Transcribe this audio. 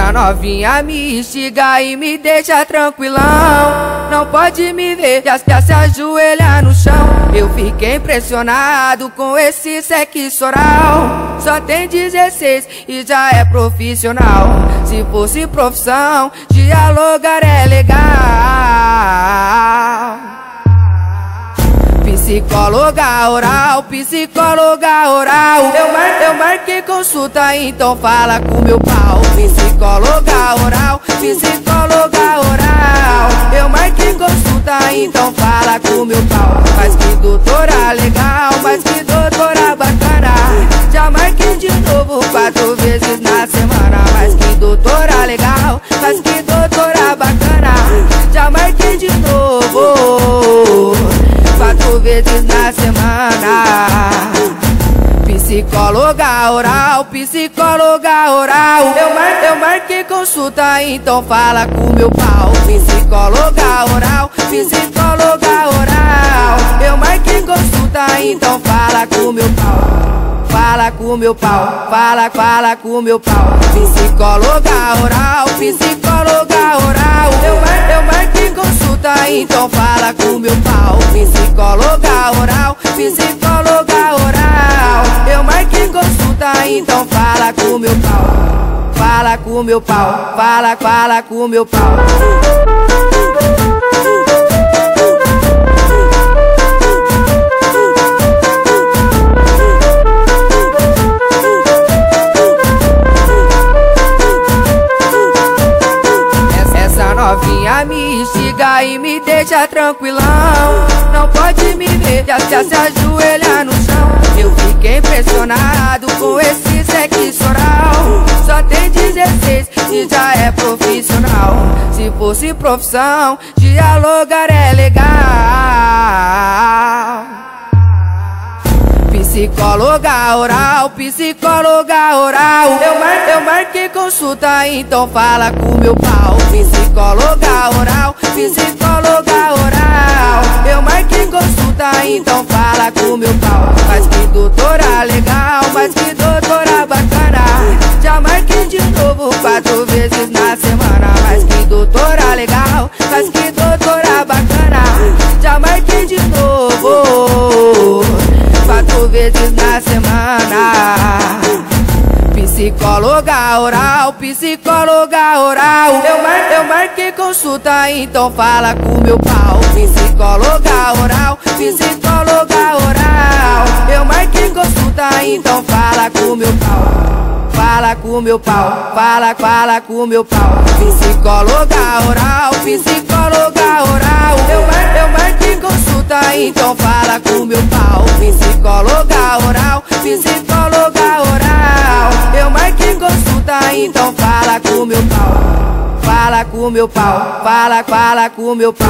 Essa novinha me instiga e me deixa tranquilão. Não pode me ver, já, já se ajoelha no chão. Eu fiquei impressionado com esse sexo oral. Só tem 16 e já é profissional. Se fosse profissão, dialogar é legal. Psicóloga oral, psicóloga oral. Eu, mar, eu marquei consulta, então fala com meu pau. Psicóloga oral, psicóloga oral. Eu marquei consulta, então fala com meu pau. Mas que doutora legal, mas que doutora bacana. Já marquei de novo quatro vezes na semana. Mas que doutora legal, mas que doutora bacana. Já marquei de novo vezes na semana. Psicóloga oral, psicóloga oral. Eu, mar, eu marquei consulta, então fala com meu pau. Psicóloga oral, psicóloga oral. Eu marquei consulta, então fala com meu pau. Fala com meu pau, fala, fala com meu pau. Psicóloga oral, psicóloga oral. Eu, mar, eu marquei consulta, então fala com meu pau. Psicóloga oral, psicóloga oral. Eu marquei consulta, então fala com meu pau. Fala com meu pau, fala, fala com meu pau. Novinha me instiga e me deixa tranquilão. Não pode me ver, já, já se ajoelha no chão. Eu fiquei impressionado com esse sexo oral. Só tem 16 e já é profissional. Se fosse profissão, dialogar é legal. Psicóloga oral, psicóloga oral. Eu, mar, eu marquei consulta, então fala com meu pau. Psicóloga oral, psicóloga oral. Eu marquei consulta, então fala com meu pau. Psicóloga oral, psicóloga oral. Eu, mar, eu marquei consulta, então fala com meu pau. Psicóloga oral, psicóloga oral. Eu marquei consulta, então fala com meu pau. Fala com meu pau, fala, fala com meu pau. Psicóloga oral, psicóloga oral. Eu, mar, eu marquei consulta, então fala com meu pau. Psicóloga oral, psicóloga então fala com meu pau. Fala com meu pau, fala, fala com meu pau.